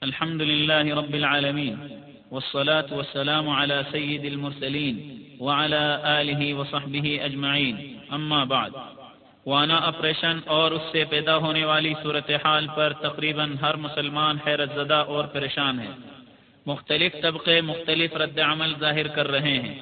الحمد لله رب العالمين، والصلاة والسلام على سيد المرسلين وعلى آله وصحبه أجمعين، أما بعد. وانا آپریشن اور اس سے پیدا ہونے والی صورتحال پر تقریباً ہر مسلمان حیرت زدہ اور پریشان ہے۔ مختلف طبقے مختلف رد عمل ظاہر کر رہے ہیں۔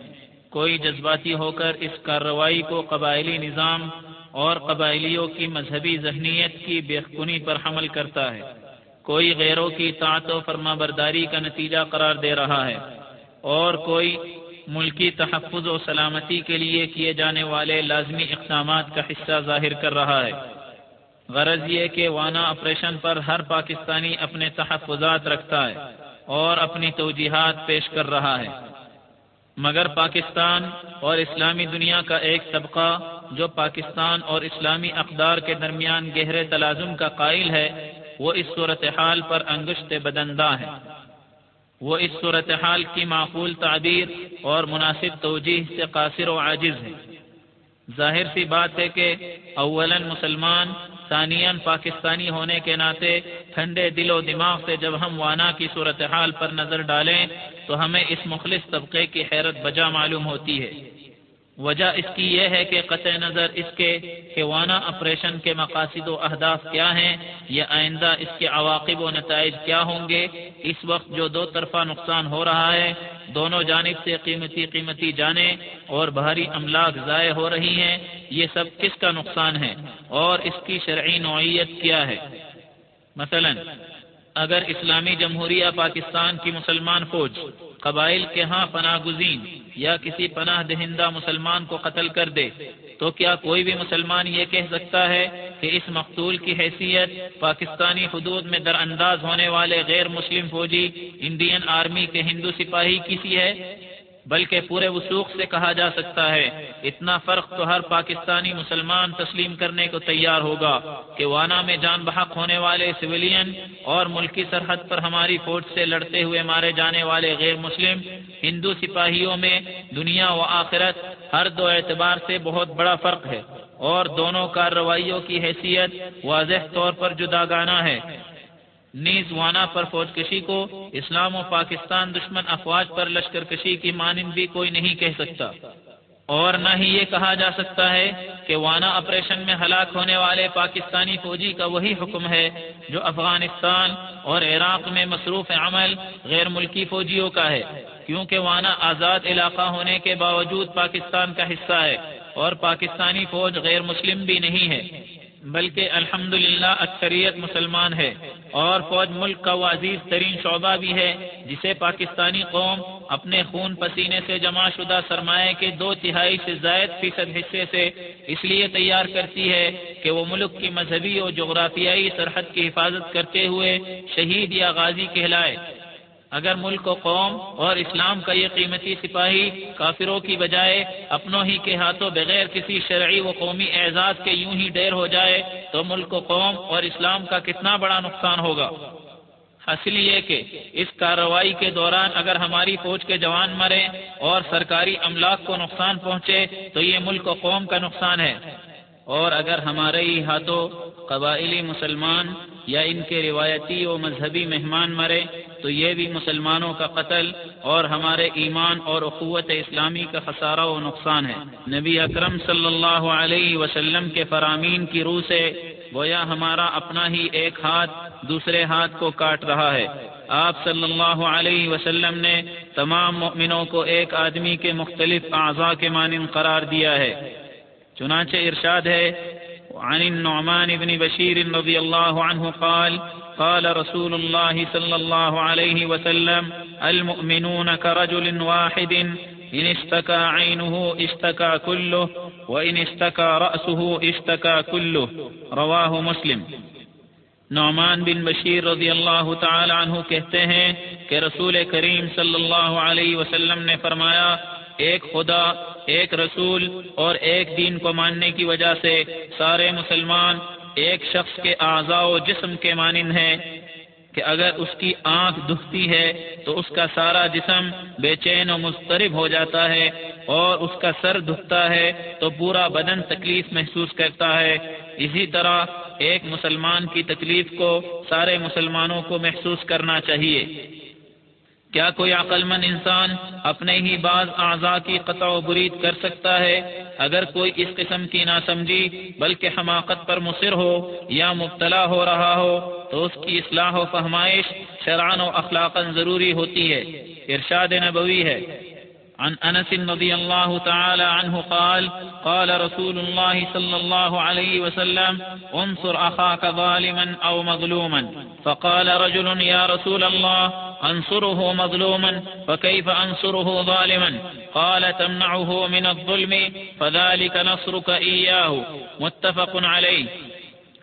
کوئی جذباتی ہو کر اس کارروائی کو قبائلی نظام اور قبائلیوں کی مذہبی ذہنیت کی بےخنی پر حمل کرتا ہے۔ کوئی غیروں کی طاعت و فرما برداری کا نتیجہ قرار دے رہا ہے اور کوئی ملکی تحفظ و سلامتی کے لیے کیے جانے والے لازمی اقدامات کا حصہ ظاہر کر رہا ہے۔ غرض یہ کہ وانا آپریشن پر ہر پاکستانی اپنے تحفظات رکھتا ہے اور اپنی توجیحات پیش کر رہا ہے۔ مگر پاکستان اور اسلامی دنیا کا ایک طبقہ جو پاکستان اور اسلامی اقدار کے درمیان گہرے تلازم کا قائل ہے وہ اس صورتحال پر انگشت بدندہ ہے وہ اس صورتحال کی معقول تعبیر اور مناسب توجہ سے قاصر و عاجز ہے ظاہر سی بات ہے کہ اولا مسلمان، ثانیا پاکستانی ہونے کے ناطے ٹھنڈے دل و دماغ سے جب ہم وانا کی صورتحال پر نظر ڈالیں تو ہمیں اس مخلص طبقے کی حیرت بجا معلوم ہوتی ہے۔ وجہ اس کی یہ ہے کہ قطع نظر اس کے کہ وانا آپریشن کے مقاصد و اہداف کیا ہیں یا آئندہ اس کے عواقب و نتائج کیا ہوں گے؟ اس وقت جو دو طرفہ نقصان ہو رہا ہے، دونوں جانب سے قیمتی قیمتی جانے اور بھاری املاک ضائع ہو رہی ہیں، یہ سب کس کا نقصان ہے؟ اور اس کی شرعی نوعیت کیا ہے؟ مثلا اگر اسلامی جمہوریہ پاکستان کی مسلمان فوج قبائل کے ہاں پناہ گزین یا کسی پناہ دہندہ مسلمان کو قتل کر دے، تو کیا کوئی بھی مسلمان یہ کہہ سکتا ہے کہ اس مقتول کی حیثیت پاکستانی حدود میں در انداز ہونے والے غیر مسلم فوجی انڈین آرمی کے ہندو سپاہی کسی ہے؟ بلکہ پورے وسوخ سے کہا جا سکتا ہے، اتنا فرق تو ہر پاکستانی مسلمان تسلیم کرنے کو تیار ہوگا کہ وانا میں جان بحق ہونے والے سویلین اور ملکی سرحد پر ہماری فوج سے لڑتے ہوئے مارے جانے والے غیر مسلم، ہندو سپاہیوں میں دنیا و آخرت ہر دو اعتبار سے بہت بڑا فرق ہے اور دونوں کارروائیوں کی حیثیت واضح طور پر جدا گانا ہے۔ نیز وانا پر فوج کشی کو اسلام و پاکستان دشمن افواج پر لشکر کشی کی مانند بھی کوئی نہیں کہہ سکتا۔ اور نہ ہی یہ کہا جا سکتا ہے کہ وانا آپریشن میں ہلاک ہونے والے پاکستانی فوجی کا وہی حکم ہے جو افغانستان اور عراق میں مصروف عمل غیر ملکی فوجیوں کا ہے، کیونکہ وانا آزاد علاقہ ہونے کے باوجود پاکستان کا حصہ ہے اور پاکستانی فوج غیر مسلم بھی نہیں ہے۔ بلکہ الحمد اکثریت مسلمان ہے اور فوج ملک کا وہ عزیز ترین شعبہ بھی ہے، جسے پاکستانی قوم اپنے خون پسینے سے جمع شدہ سرمایہ کے دو تہائی سے زائد فیصد حصے سے اس لیے تیار کرتی ہے کہ وہ ملک کی مذہبی اور جغرافیائی سرحد کی حفاظت کرتے ہوئے شہید یا غازی کہلائے۔ اگر ملک و قوم اور اسلام کا یہ قیمتی سپاہی کافروں کی بجائے اپنوں ہی کے ہاتھوں بغیر کسی شرعی و قومی اعزاز کے یوں ہی ڈیر ہو جائے، تو ملک و قوم اور اسلام کا کتنا بڑا نقصان ہوگا؟ حاصل یہ کہ اس کارروائی کے دوران اگر ہماری فوج کے جوان مرے اور سرکاری املاک کو نقصان پہنچے، تو یہ ملک و قوم کا نقصان ہے۔ اور اگر ہمارے ہی ہاتھوں قبائلی مسلمان یا ان کے روایتی و مذہبی مہمان مرے تو یہ بھی مسلمانوں کا قتل اور ہمارے ایمان اور اخوت اسلامی کا خسارہ و نقصان ہے۔ نبی اکرم صلی اللہ علیہ وسلم کے فرامین کی روح سے گویا ہمارا اپنا ہی ایک ہاتھ دوسرے ہاتھ کو کاٹ رہا ہے۔ آپ صلی اللہ علیہ وسلم نے تمام مؤمنوں کو ایک آدمی کے مختلف اعضاء کے مانند قرار دیا ہے۔ چنانچہ ارشاد ہے عن النعمان بن بشير رضي الله عنه قال قال رسول الله صلى الله عليه وسلم، المؤمنون كرجل واحد، إن اشتكى عينه اشتكى كله، وإن اشتكى رأسه اشتكى كله، رواه مسلم. نعمان بن بشیر رضی اللہ تعالی عنہ کہتے ہیں کہ رسول کریم صلی اللہ علیہ وسلم نے فرمایا، ایک خدا، ایک رسول اور ایک دین کو ماننے کی وجہ سے سارے مسلمان ایک شخص کے اعضاء و جسم کے مانند ہیں کہ اگر اس کی آنکھ دکھتی ہے تو اس کا سارا جسم بے چین و مسترب ہو جاتا ہے اور اس کا سر دکھتا ہے تو پورا بدن تکلیف محسوس کرتا ہے۔ اسی طرح ایک مسلمان کی تکلیف کو سارے مسلمانوں کو محسوس کرنا چاہیے۔ کیا کوئی عقل مند انسان اپنے ہی بعض اعضاء کی قطع و برید کر سکتا ہے؟ اگر کوئی اس قسم کی نہ سمجھی بلکہ حماقت پر مصر ہو یا مبتلا ہو رہا ہو، تو اس کی اصلاح و فہمائش شرعن و اخلاقاً ضروری ہوتی ہے۔ ارشاد نبوی ہے۔ عن أنس رضي الله تعالى عنه قال قال رسول الله صلى الله عليه وسلم، انصر أخاك ظالما أو مظلوما۔ فقال رجل يا رسول الله أنصره مظلوما، فكيف أنصره ظالما؟ قال، تمنعه من الظلم، فذلك نصرك إياه. متفق عليه.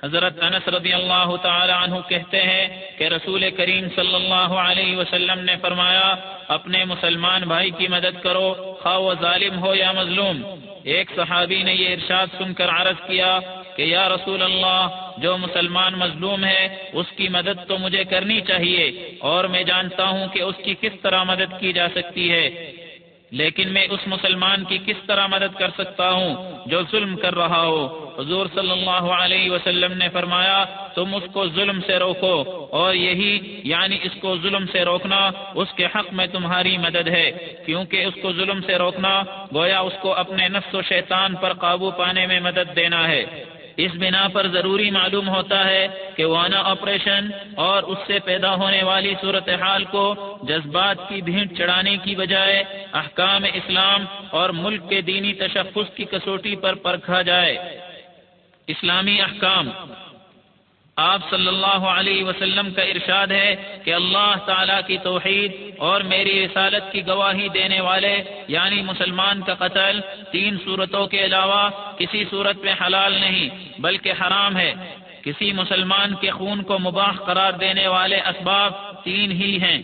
حضرت انس رضی اللہ تعالی عنہ کہتے ہیں کہ رسول کریم صلی اللہ علیہ وسلم نے فرمایا، اپنے مسلمان بھائی کی مدد کرو، خواہ وہ ظالم ہو یا مظلوم۔ ایک صحابی نے یہ ارشاد سن کر عرض کیا کہ، یا رسول اللہ جو مسلمان مظلوم ہے، اس کی مدد تو مجھے کرنی چاہیے، اور میں جانتا ہوں کہ اس کی کس طرح مدد کی جا سکتی ہے۔ لیکن میں اس مسلمان کی کس طرح مدد کر سکتا ہوں جو ظلم کر رہا ہو؟ حضور صلی اللہ علیہ وسلم نے فرمایا، تم اس کو ظلم سے روکو، اور یہی یعنی اس کو ظلم سے روکنا اس کے حق میں تمہاری مدد ہے۔ کیونکہ اس کو ظلم سے روکنا گویا اس کو اپنے نفس و شیطان پر قابو پانے میں مدد دینا ہے۔ اس بنا پر ضروری معلوم ہوتا ہے کہ وانا آپریشن اور اس سے پیدا ہونے والی صورتحال کو جذبات کی بھینٹ چڑھانے کی بجائے احکام اسلام اور ملک کے دینی تشخص کی کسوٹی پر پرکھا جائے۔ اسلامی احکام آپ صلی اللہ علیہ وسلم کا ارشاد ہے کہ اللہ تعالیٰ کی توحید اور میری رسالت کی گواہی دینے والے یعنی مسلمان کا قتل، تین صورتوں کے علاوہ کسی صورت میں حلال نہیں، بلکہ حرام ہے۔ کسی مسلمان کے خون کو مباح قرار دینے والے اسباب تین ہی ہیں۔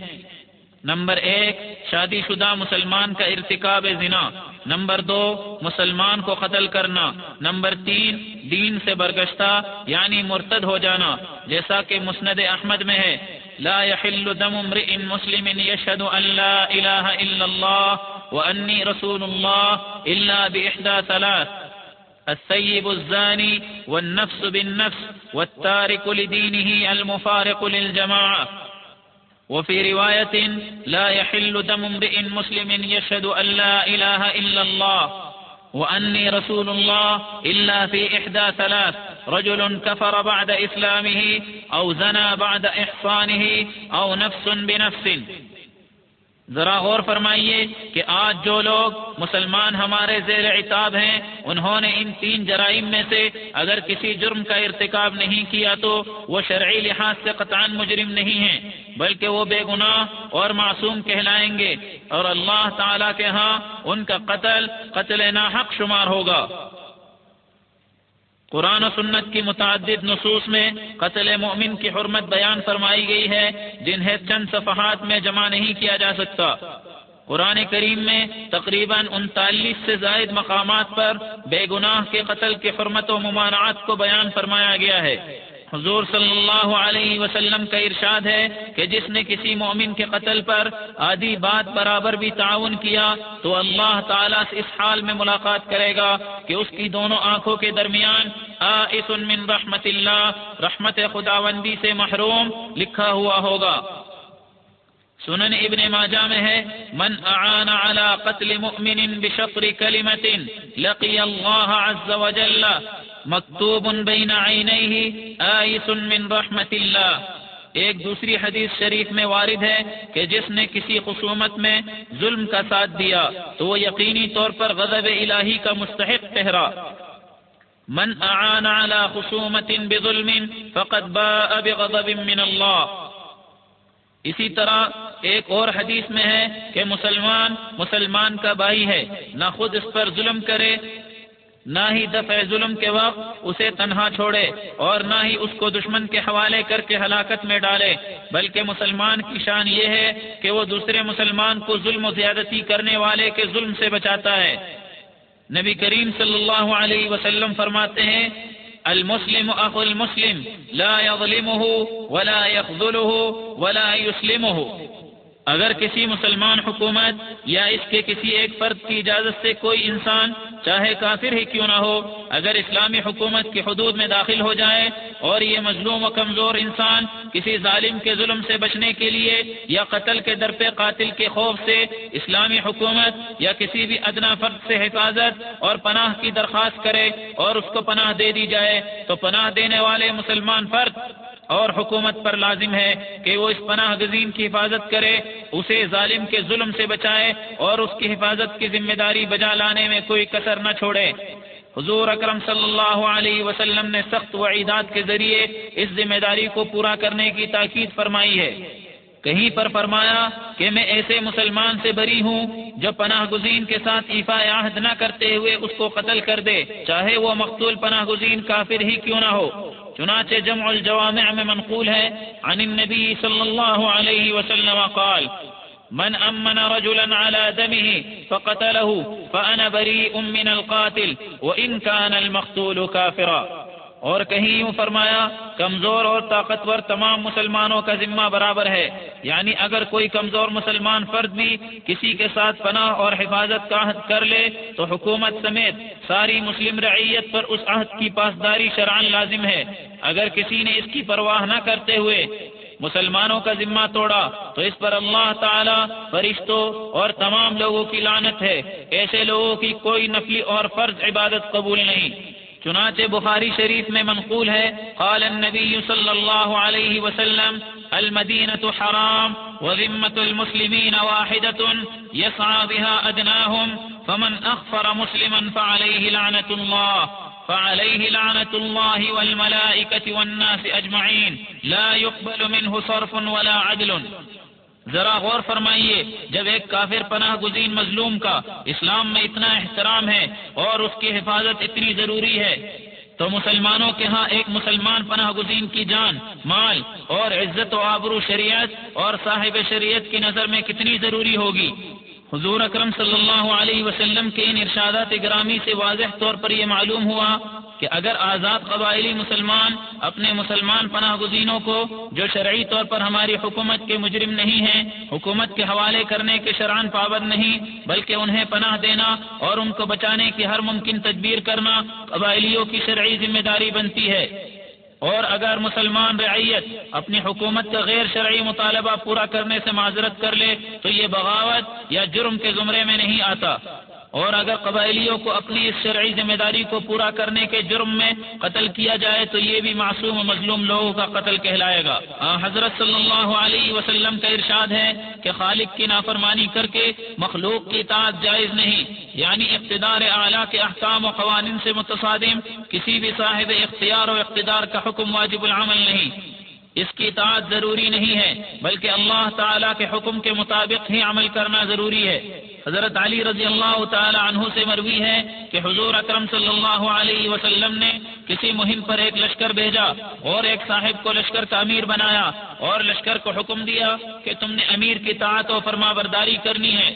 نمبر ایک، شادی شدہ مسلمان کا ارتکاب زنا۔ نمبر دو، مسلمان کو قتل کرنا. نمبر تین، دین سے برگشتہ یعنی مرتد ہو جانا. جیسا کہ مسند احمد میں ہے، لا يحل دم امرئ مسلم يشهد ان لا اله الا الله واني رسول الله الا باحدى ثلاث. السيب الزاني والنفس بالنفس والتارك لدينه المفارق للجماعه وفي رواية لا يحل دم امرئ مسلم يشهد أن لا إله إلا الله وأني رسول الله إلا في إحدى ثلاث رجل كفر بعد إسلامه أو زنى بعد إحصانه أو نفس بنفس ذرا غور فرمائیے کہ آج جو لوگ مسلمان ہمارے زیر عتاب ہیں، انہوں نے ان تین جرائم میں سے اگر کسی جرم کا ارتکاب نہیں کیا تو وہ شرعی لحاظ سے قطعان مجرم نہیں ہیں، بلکہ وہ بے گناہ اور معصوم کہلائیں گے۔ اور اللہ تعالی کے ہاں ان کا قتل قتل ناحق شمار ہوگا۔ قرآن و سنت کی متعدد نصوص میں قتل مومن کی حرمت بیان فرمائی گئی ہے، جنہیں چند صفحات میں جمع نہیں کیا جا سکتا۔ قرآن کریم میں تقریباً انتالیس سے زائد مقامات پر بے گناہ کے قتل کے حرمت و ممانعات کو بیان فرمایا گیا ہے۔ حضور صلی اللہ علیہ وسلم کا ارشاد ہے کہ جس نے کسی مومن کے قتل پر آدھی بات برابر بھی تعاون کیا تو اللہ تعالیٰ سے اس حال میں ملاقات کرے گا کہ اس کی دونوں آنکھوں کے درمیان آئس من رحمت اللہ، رحمت خداوندی سے محروم لکھا ہوا ہوگا۔ سنن ابن ماجہ میں ہے، من اعان على قتل مؤمن بشطر كلمة لقي الله عز وجل مکتوب بین عینیہ آئس من رحمت اللہ. ایک دوسری حدیث شریف میں وارد ہے کہ جس نے کسی خصومت میں ظلم کا ساتھ دیا تو وہ یقینی طور پر غضب الہی کا مستحق ٹھہرا۔ من اعان على خصومت بظلم فقد باء بغضب من اللہ. اسی طرح ایک اور حدیث میں ہے کہ مسلمان مسلمان کا بھائی ہے، نہ خود اس پر ظلم کرے، نہ ہی دفع ظلم کے وقت اسے تنہا چھوڑے اور نہ ہی اس کو دشمن کے حوالے کر کے ہلاکت میں ڈالے۔ بلکہ مسلمان کی شان یہ ہے کہ وہ دوسرے مسلمان کو ظلم و زیادتی کرنے والے کے ظلم سے بچاتا ہے۔ نبی کریم صلی اللہ علیہ وسلم فرماتے ہیں، المسلم اخو المسلم، لا يظلمه ولا يخذله ولا يسلمه اگر کسی مسلمان حکومت یا اس کے کسی ایک فرد کی اجازت سے کوئی انسان چاہے کافر ہی کیوں نہ ہو، اگر اسلامی حکومت کی حدود میں داخل ہو جائے اور یہ مظلوم و کمزور انسان کسی ظالم کے ظلم سے بچنے کے لیے یا قتل کے در پہ قاتل کے خوف سے اسلامی حکومت یا کسی بھی ادنا فرد سے حفاظت اور پناہ کی درخواست کرے اور اس کو پناہ دے دی جائے، تو پناہ دینے والے مسلمان فرد اور حکومت پر لازم ہے کہ وہ اس پناہ گزین کی حفاظت کرے، اسے ظالم کے ظلم سے بچائے اور اس کی حفاظت کی ذمہ داری بجا لانے میں کوئی کثر نہ چھوڑے۔ حضور اکرم صلی اللہ علیہ وسلم نے سخت وعیدات کے ذریعے اس ذمہ داری کو پورا کرنے کی تاکید فرمائی ہے۔ کہیں پر فرمایا کہ میں ایسے مسلمان سے بری ہوں جو پناہ گزین کے ساتھ ایفا عہد نہ کرتے ہوئے اس کو قتل کر دے، چاہے وہ مقتول پناہ گزین کافر ہی کیوں نہ ہو۔ چنانچہ جمع الجوامع میں منقول ہے، عن النبی صلی اللہ علیہ وسلم قال، من امن رجلا على دمه فقتله فانا بريء من القاتل وان كان المقتول كافرا. اور کہیں یوں فرمایا، کمزور اور طاقتور تمام مسلمانوں کا ذمہ برابر ہے۔ یعنی اگر کوئی کمزور مسلمان فرد بھی کسی کے ساتھ پناہ اور حفاظت کا عہد کر لے، تو حکومت سمیت ساری مسلم رعیت پر اس عہد کی پاسداری شرعن لازم ہے۔ اگر کسی نے اس کی پرواہ نہ کرتے ہوئے مسلمانوں کا ذمہ توڑا، تو اس پر اللہ تعالی فرشتوں اور تمام لوگوں کی لانت ہے۔ ایسے لوگوں کی کوئی نفلی اور فرض عبادت قبول نہیں۔ چنانچہ بخاری شریف میں منقول ہے، قال النبی صلی اللہ علیہ وسلم المدینة حرام وذمة المسلمين واحدة يسعى بها أدناهم فمن أخفر مسلما فعليه لعنة الله فعليه لعنة الله والملائكة والناس أجمعين لا يقبل منه صرف ولا عدل۔ ذرا غور فرمائیے، جب ایک کافر پناہ گزین مظلوم کا اسلام میں اتنا احترام ہے اور اس کی حفاظت اتنی ضروری ہے، تو مسلمانوں کے ہاں ایک مسلمان پناہ گزین کی جان، مال اور عزت و آبرو شریعت اور صاحب شریعت کی نظر میں کتنی ضروری ہوگی؟ حضور اکرم صلی اللہ علیہ وسلم کے ان ارشادات گرامی سے واضح طور پر یہ معلوم ہوا کہ اگر آزاد قبائلی مسلمان اپنے مسلمان پناہ گزینوں کو جو شرعی طور پر ہماری حکومت کے مجرم نہیں ہیں، حکومت کے حوالے کرنے کے شران پابند نہیں، بلکہ انہیں پناہ دینا اور ان کو بچانے کی ہر ممکن تدبیر کرنا قبائلیوں کی شرعی ذمہ داری بنتی ہے۔ اور اگر مسلمان رعیت اپنی حکومت کا غیر شرعی مطالبہ پورا کرنے سے معذرت کر لے، تو یہ بغاوت یا جرم کے زمرے میں نہیں آتا۔ اور اگر قبائلیوں کو اپنی اس شرعی ذمہ داری کو پورا کرنے کے جرم میں قتل کیا جائے تو یہ بھی معصوم و مظلوم لوگوں کا قتل کہلائے گا۔ حضرت صلی اللہ علیہ وسلم کا ارشاد ہے کہ خالق کی نافرمانی کر کے مخلوق کی اطاعت جائز نہیں یعنی اقتدار اعلیٰ کے احکام و قوانین سے متصادم، کسی بھی صاحب اختیار و اقتدار کا حکم واجب العمل نہیں۔ اس کی اطاعت ضروری نہیں ہے، بلکہ اللہ تعالیٰ کے حکم کے مطابق ہی عمل کرنا ضروری ہے۔ حضرت علی رضی اللہ تعالی عنہ سے مروی ہے کہ حضور اکرم صلی اللہ علیہ وسلم نے کسی مہم پر ایک لشکر بھیجا اور ایک صاحب کو لشکر کا امیر بنایا اور لشکر کو حکم دیا کہ تم نے امیر کی طاعت و فرما برداری کرنی ہے۔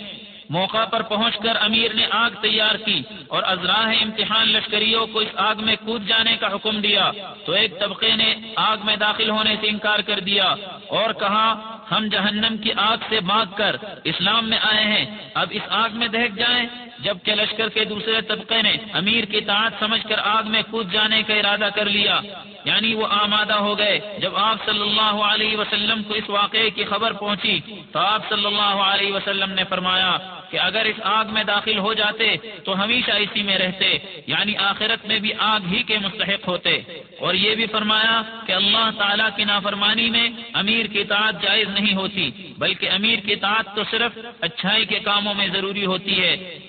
موقع پر پہنچ کر امیر نے آگ تیار کی اور ازراہ امتحان لشکریوں کو اس آگ میں کود جانے کا حکم دیا۔ تو ایک طبقے نے آگ میں داخل ہونے سے انکار کر دیا اور کہا ہم جہنم کی آگ سے بھاگ کر اسلام میں آئے ہیں۔ اب اس آگ میں دہک جائیں۔ جبکہ لشکر کے دوسرے طبقے نے امیر کی تعداد سمجھ کر آگ میں کود جانے کا ارادہ کر لیا۔ یعنی وہ آمادہ ہو گئے۔ جب آپ صلی اللہ علیہ وسلم کو اس واقعے کی خبر پہنچی تو آپ صلی اللہ علیہ وسلم نے فرمایا کہ اگر اس آگ میں داخل ہو جاتے تو ہمیشہ اسی میں رہتے یعنی آخرت میں بھی آگ ہی کے مستحق ہوتے۔ اور یہ بھی فرمایا کہ اللہ تعالیٰ کی نافرمانی میں امیر کی اطاعت جائز نہیں ہوتی، بلکہ امیر کی اطاعت تو صرف اچھائی کے کاموں میں ضروری ہوتی ہے۔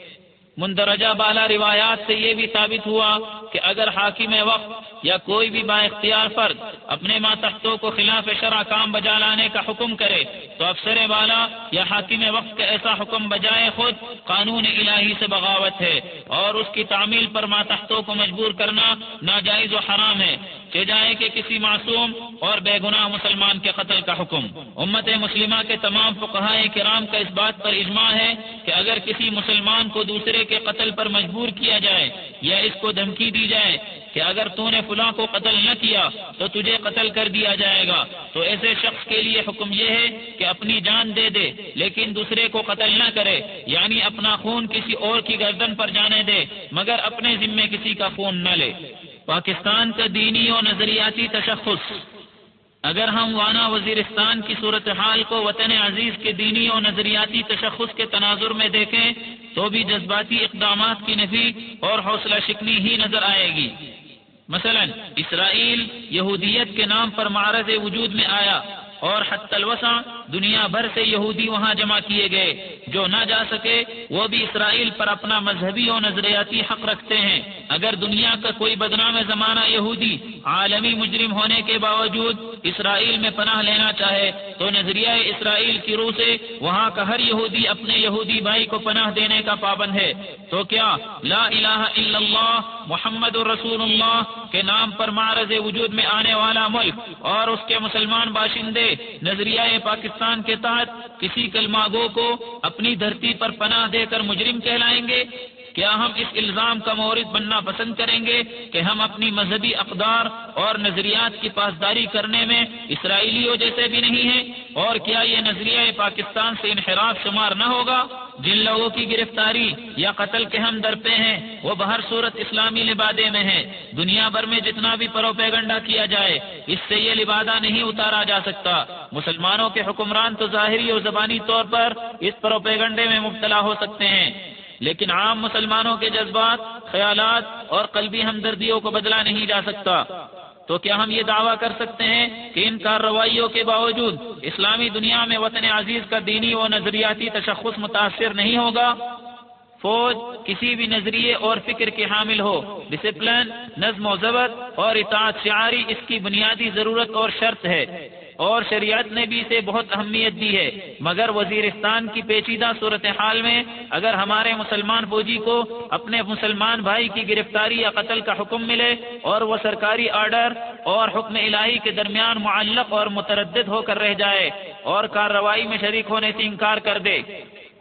مندرجہ بالا روایات سے یہ بھی ثابت ہوا کہ اگر حاکم وقت یا کوئی بھی با اختیار فرد اپنے ماتحتوں کو خلاف شرع کام بجا لانے کا حکم کرے تو افسر والا یا حاکم وقت کا ایسا حکم بجائے خود قانون الہی سے بغاوت ہے اور اس کی تعمیل پر ماتحتوں کو مجبور کرنا ناجائز و حرام ہے کہ جائے کہ کسی معصوم اور بے گناہ مسلمان کے قتل کا حکم امت مسلمہ کے تمام فقہائے کرام کا اس بات پر اجماع ہے کہ اگر کسی مسلمان کو دوسرے کے قتل پر مجبور کیا جائے یا اس کو دھمکی دی جائے کہ اگر تو نے فلاں کو قتل نہ کیا تو تجھے قتل کر دیا جائے گا۔ تو ایسے شخص کے لیے حکم یہ ہے کہ اپنی جان دے دے، لیکن دوسرے کو قتل نہ کرے یعنی اپنا خون کسی اور کی گردن پر جانے دے، مگر اپنے ذمے کسی کا خون نہ لے۔ پاکستان کا دینی اور نظریاتی تشخص۔ اگر ہم وانا وزیرستان کی صورتحال کو وطن عزیز کے دینی اور نظریاتی تشخص کے تناظر میں دیکھیں، تو بھی جذباتی اقدامات کی نفی اور حوصلہ شکنی ہی نظر آئے گی۔ مثلا، اسرائیل یہودیت کے نام پر معرض وجود میں آیا اور حت الوسع دنیا بھر سے یہودی وہاں جمع کیے گئے۔ جو نہ جا سکے، وہ بھی اسرائیل پر اپنا مذہبی اور نظریاتی حق رکھتے ہیں۔ اگر دنیا کا کوئی بدنام زمانہ یہودی، عالمی مجرم ہونے کے باوجود اسرائیل میں پناہ لینا چاہے، تو نظریہ اسرائیل کی روح سے وہاں کا ہر یہودی اپنے یہودی بھائی کو پناہ دینے کا پابند ہے۔ تو کیا لا الہ الا اللہ، محمد الرسول اللہ کے نام پر معرض وجود میں آنے والا ملک اور اس کے مسلمان باشندے نظریہ پاکستان کے تحت کسی کلماگو کو اپنی دھرتی پر پناہ دے کر مجرم کہلائیں گے کیا ہم اس الزام کا مورد بننا پسند کریں گے کہ ہم اپنی مذہبی اقدار اور نظریات کی پاسداری کرنے میں اسرائیلیوں جیسے بھی نہیں ہیں؟ اور کیا یہ نظریہ پاکستان سے انحراف شمار نہ ہوگا؟ جن لوگوں کی گرفتاری یا قتل کے ہم درپے ہیں، وہ بہر صورت اسلامی لبادے میں ہیں۔ دنیا بھر میں جتنا بھی پروپیگنڈا کیا جائے، اس سے یہ لبادہ نہیں اتارا جا سکتا۔ مسلمانوں کے حکمران تو ظاہری اور زبانی طور پر اس پروپیگنڈے میں مبتلا ہو سکتے ہیں۔ لیکن عام مسلمانوں کے جذبات، خیالات اور قلبی ہمدردیوں کو بدلا نہیں جا سکتا۔ تو کیا ہم یہ دعویٰ کر سکتے ہیں کہ ان کارروائیوں کے باوجود اسلامی دنیا میں وطن عزیز کا دینی و نظریاتی تشخص متاثر نہیں ہوگا؟ فوج کسی بھی نظریے اور فکر کے حامل ہو ڈسپلن نظم و ضبط اور اطاعت شعاری اس کی بنیادی ضرورت اور شرط ہے۔ اور شریعت نے بھی اسے بہت اہمیت دی ہے۔ مگر وزیرستان کی پیچیدہ صورتحال میں اگر ہمارے مسلمان فوجی کو اپنے مسلمان بھائی کی گرفتاری یا قتل کا حکم ملے اور وہ سرکاری آرڈر اور حکم الہی کے درمیان معلق اور متردد ہو کر رہ جائے اور کارروائی میں شریک ہونے سے انکار کر دے۔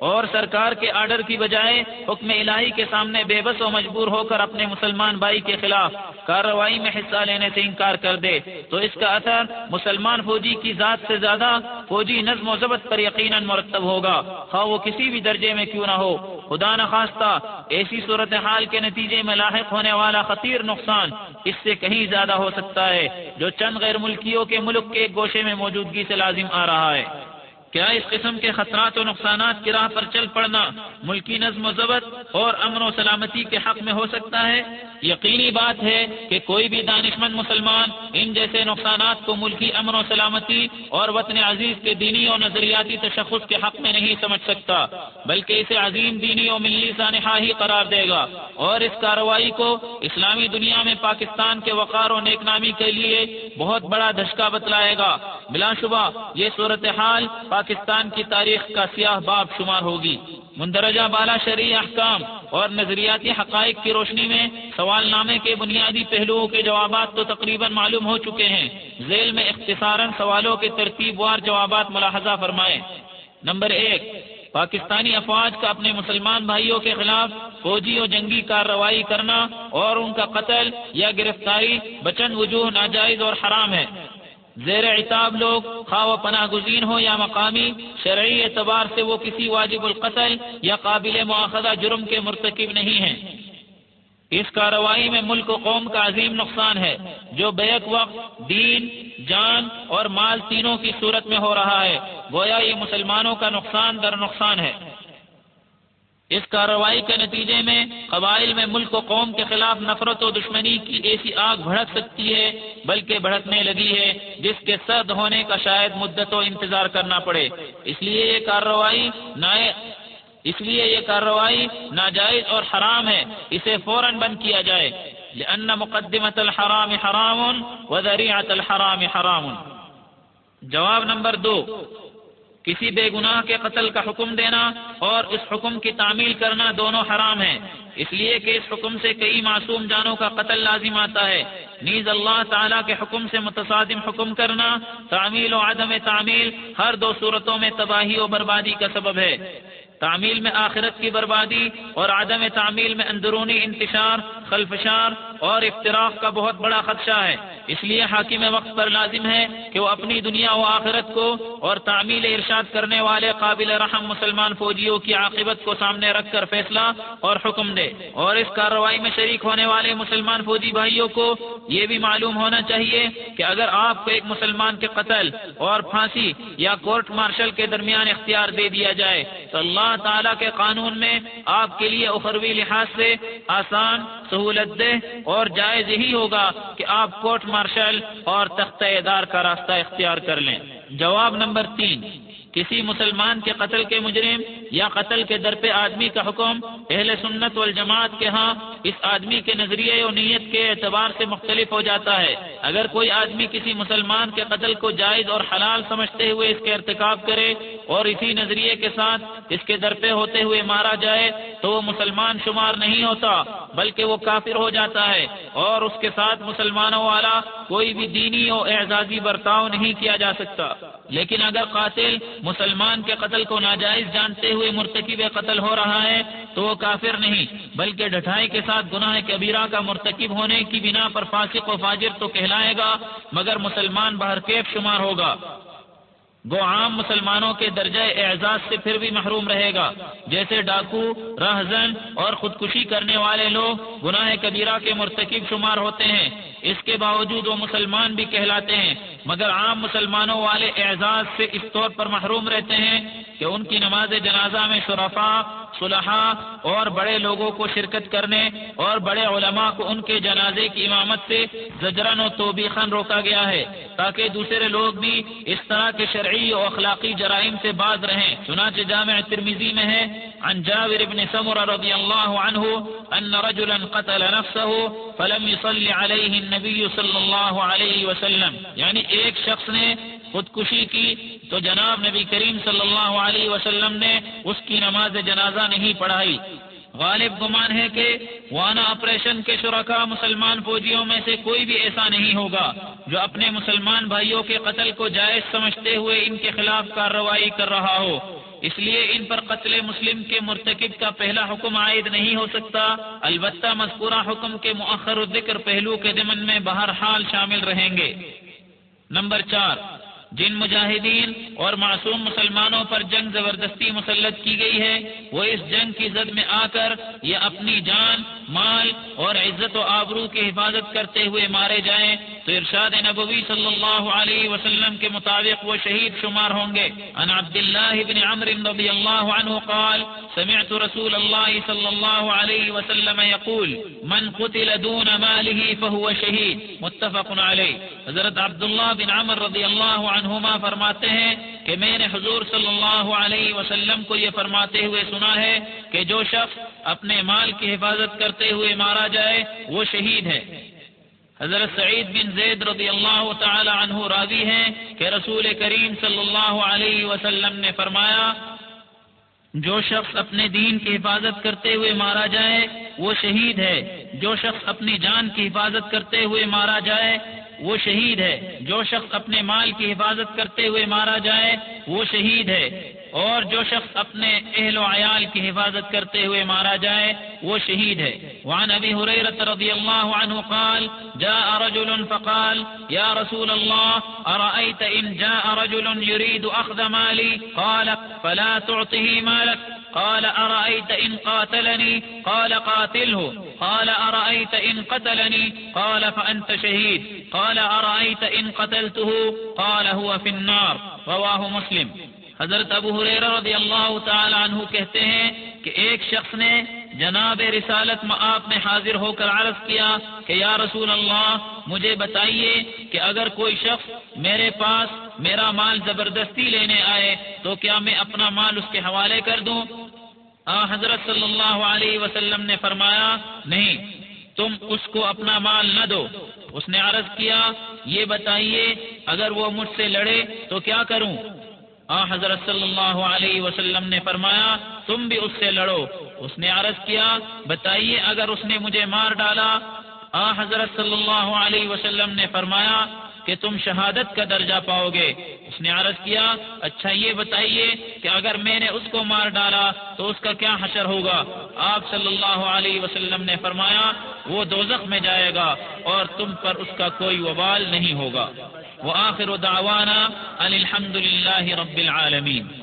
اور سرکار کے آرڈر کی بجائے حکم الہی کے سامنے بے بس و مجبور ہو کر اپنے مسلمان بھائی کے خلاف کارروائی میں حصہ لینے سے انکار کر دے۔ تو اس کا اثر مسلمان فوجی کی ذات سے زیادہ فوجی نظم و ضبط پر یقیناً مرتب ہوگا۔ خواہ وہ کسی بھی درجے میں کیوں نہ ہو۔ خدا نخواستہ، ایسی صورتحال کے نتیجے میں لاحق ہونے والا خطیر نقصان اس سے کہیں زیادہ ہو سکتا ہے، جو چند غیر ملکیوں کے ملک کے ایک گوشے میں موجودگی سے لازم آ رہا ہے۔ کیا اس قسم کے خطرات و نقصانات کی راہ پر چل پڑنا ملکی نظم و ضبط اور امن و سلامتی کے حق میں ہو سکتا ہے۔ یقینی بات ہے کہ کوئی بھی دانشمند مسلمان ان جیسے نقصانات کو ملکی امن و سلامتی اور وطن عزیز کے دینی اور نظریاتی تشخص کے حق میں نہیں سمجھ سکتا، بلکہ اسے عظیم دینی و ملی سانحہ ہی قرار دے گا۔ اور اس کارروائی کو اسلامی دنیا میں پاکستان کے وقار و نیک نامی کے لیے بہت بڑا دھچکا بتلائے گا۔ بلا شبہ یہ صورتحال پاکستان کی تاریخ کا سیاہ باب شمار ہوگی۔ مندرجہ بالا شرعی احکام اور نظریاتی حقائق کی روشنی میں سوال نامے کے بنیادی پہلوؤں کے جوابات تو تقریباً معلوم ہو چکے ہیں۔ ذیل میں اختصاراً سوالوں کے ترتیب وار جوابات ملاحظہ فرمائے نمبر ایک، پاکستانی افواج کا اپنے مسلمان بھائیوں کے خلاف فوجی و جنگی کارروائی کرنا اور ان کا قتل یا گرفتاری بچن وجوہ ناجائز اور حرام ہے۔ زیر عتاب لوگ، خواہ و پناہ گزین ہو یا مقامی، شرعی اعتبار سے وہ کسی واجب القتل یا قابل مواخذہ جرم کے مرتکب نہیں ہیں۔ اس کارروائی میں ملک و قوم کا عظیم نقصان ہے، جو بیک وقت، دین، جان اور مال تینوں کی صورت میں ہو رہا ہے۔ گویا یہ مسلمانوں کا نقصان در نقصان ہے۔ اس کارروائی کے نتیجے میں قبائل میں ملک و قوم کے خلاف نفرت و دشمنی کی ایسی آگ بھڑک سکتی ہے، بلکہ بھڑکنے لگی ہے، جس کے سرد ہونے کا شاید مدت و انتظار کرنا پڑے۔ اس لیے یہ کارروائی نئے اس لیے یہ کارروائی ناجائز اور حرام ہے۔ اسے فوراً بند کیا جائے۔ لأن مقدمة الحرام حرام وذریعة الحرام حرام۔ جواب نمبر دو۔ کسی بے گناہ کے قتل کا حکم دینا اور اس حکم کی تعمیل کرنا دونوں حرام ہیں۔ اس لیے کہ اس حکم سے کئی معصوم جانوں کا قتل لازم آتا ہے۔ نیز اللہ تعالیٰ کے حکم سے متصادم حکم کرنا، تعمیل و عدم تعمیل ہر دو صورتوں میں تباہی و بربادی کا سبب ہے۔ تعمیل میں آخرت کی بربادی اور عدم تعمیل میں اندرونی انتشار، خلفشار اور افتراق کا بہت بڑا خدشہ ہے۔ اس لیے حاکم وقت پر لازم ہے کہ وہ اپنی دنیا و آخرت کو اور تعمیل ارشاد کرنے والے قابل رحم مسلمان فوجیوں کی عاقبت کو سامنے رکھ کر فیصلہ اور حکم دے۔ اور اس کارروائی میں شریک ہونے والے مسلمان فوجی بھائیوں کو یہ بھی معلوم ہونا چاہیے کہ اگر آپ کو ایک مسلمان کے قتل اور پھانسی یا کورٹ مارشل کے درمیان اختیار دے دیا جائے تو اللہ تعالیٰ کے قانون میں آپ کے لیے اخروی لحاظ سے آسان، سہولت دہ اور جائز ہی ہوگا کہ آپ کورٹ مارشل اور تختہ دار کا راستہ اختیار کر لیں۔ جواب نمبر تین، کسی مسلمان کے قتل کے مجرم یا قتل کے در پہ آدمی کا حکم اہل سنت والجماعت کے ہاں اس آدمی کے نظریے و نیت کے اعتبار سے مختلف ہو جاتا ہے۔ اگر کوئی آدمی کسی مسلمان کے قتل کو جائز اور حلال سمجھتے ہوئے اس کے ارتکاب کرے اور اسی نظریے کے ساتھ اس کے در پہ ہوتے ہوئے مارا جائے تو وہ مسلمان شمار نہیں ہوتا۔ بلکہ وہ کافر ہو جاتا ہے۔ اور اس کے ساتھ مسلمانوں والا کوئی بھی دینی اور اعزازی برتاؤ نہیں کیا جا سکتا۔ لیکن اگر قاتل مسلمان کے قتل کو ناجائز جانتے ہوئے مرتکب قتل ہو رہا ہے، تو وہ کافر نہیں، بلکہ ڈھٹائی کے ساتھ گناہ کبیرہ کا مرتکب ہونے کی بنا پر فاسق و فاجر تو کہلائے گا، مگر مسلمان بہر کیف شمار ہوگا۔ وہ عام مسلمانوں کے درجہ اعزاز سے پھر بھی محروم رہے گا۔ جیسے ڈاکو، رہزن اور خودکشی کرنے والے لوگ گناہ کبیرہ کے مرتکب شمار ہوتے ہیں۔ اس کے باوجود وہ مسلمان بھی کہلاتے ہیں، مگر عام مسلمانوں والے اعزاز سے اس طور پر محروم رہتے ہیں کہ ان کی نماز جنازہ میں شرفا صلحاء اور بڑے لوگوں کو شرکت کرنے اور بڑے علماء کو ان کے جنازے کی امامت سے زجرن و توبیخن روکا گیا ہے تاکہ دوسرے لوگ بھی اس طرح کے شرعی و اخلاقی جرائم سے باز رہیں۔ چنانچہ جامع ترمیزی میں ہے، عن جابر بن سمر رضی اللہ عنہ ان رجلا قتل نفسه فلم يصلي عليه النبي صلی اللہ علیہ وسلم یعنی ایک شخص نے خودکشی کی تو جناب نبی کریم صلی اللہ علیہ وسلم نے اس کی نماز جنازہ نہیں پڑھائی۔ غالب گمان ہے کہ وانا آپریشن کے شرکا مسلمان فوجیوں میں سے کوئی بھی ایسا نہیں ہوگا جو اپنے مسلمان بھائیوں کے قتل کو جائز سمجھتے ہوئے ان کے خلاف کارروائی کر رہا ہو۔ اس لیے ان پر قتل مسلم کے مرتکب کا پہلا حکم عائد نہیں ہو سکتا۔ البتہ مذکورہ حکم کے مؤخر ذکر پہلو کے دمن میں بہرحال شامل رہیں گے۔ نمبر چار جن مجاہدین اور معصوم مسلمانوں پر جنگ زبردستی مسلط کی گئی ہے، وہ اس جنگ کی زد میں آ کر یہ اپنی جان، مال اور عزت و آبرو کی حفاظت کرتے ہوئے مارے جائیں تو ارشاد نبوی صلی اللہ علیہ وسلم کے مطابق وہ شہید شمار ہوں گے۔ ان عبد اللہ بن عمر رضی اللہ عنہ قال، سمعت رسول اللہ صلی اللہ علیہ وسلم يقول من قتل دون ماله فهو شہید. متفق علیہ۔ حضرت عبداللہ بن عمر رضی اللہ عنہ عنہما فرماتے ہیں کہ میں نے حضور صلی اللہ علیہ وسلم کو یہ فرماتے ہوئے سنا ہے کہ جو شخص اپنے مال کی حفاظت کرتے ہوئے مارا جائے، وہ شہید ہے۔ حضرت سعید بن زید رضی اللہ تعالی عنہ راضی ہیں کہ رسول کریم صلی اللہ علیہ وسلم نے فرمایا، جو شخص اپنے دین کی حفاظت کرتے ہوئے مارا جائے، وہ شہید ہے۔ جو شخص اپنی جان کی حفاظت کرتے ہوئے مارا جائے وہ شہید ہے۔ جو شخص اپنے مال کی حفاظت کرتے ہوئے مارا جائے، وہ شہید ہے۔ اور جو شخص اپنے اہل و عیال کی حفاظت کرتے ہوئے مارا جائے، وہ شہید ہے۔ وعن ابی حریرت رضی اللہ عنہ قال، جاء رجل فقال، یا رسول اللہ، ارأیت ان جاء رجل يريد اخذ مالی؟ قال فلا تعطه مالك قال، أرأيت إن قاتلني؟ قال، قاتله. قال، أرأيت إن قتلني؟ قال، فأنت شهيد. قال، أرأيت إن قتلته؟ قال، هو في النار. رواه مسلم. حضرت ابو حریر رضی اللہ تعالی عنہ کہتے ہیں کہ ایک شخص نے جناب رسالت میں آپ نے حاضر ہو کر عرض کیا کہ یا رسول اللہ، مجھے بتائیے کہ اگر کوئی شخص میرے پاس میرا مال زبردستی لینے آئے تو کیا میں اپنا مال اس کے حوالے کر دوں؟ آ، حضرت صلی اللہ علیہ وسلم نے فرمایا، نہیں، تم اس کو اپنا مال نہ دو۔ اس نے عرض کیا، یہ بتائیے، اگر وہ مجھ سے لڑے تو کیا کروں؟ آ، حضرت صلی اللہ علیہ وسلم نے فرمایا، تم بھی اس سے لڑو۔ اس نے عرض کیا، بتائیے، اگر اس نے مجھے مار ڈالا؟ آ، حضرت صلی اللہ علیہ وسلم نے فرمایا کہ تم شہادت کا درجہ پاؤ گے اس نے عرض کیا اچھا یہ بتائیے کہ اگر میں نے اس کو مار ڈالا تو اس کا کیا حشر ہوگا؟ آپ صلی اللہ علیہ وسلم نے فرمایا، وہ دوزخ میں جائے گا اور تم پر اس کا کوئی وبال نہیں ہوگا۔ وہ آخر دعوانا الحمد للہ رب العالمین۔